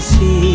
心。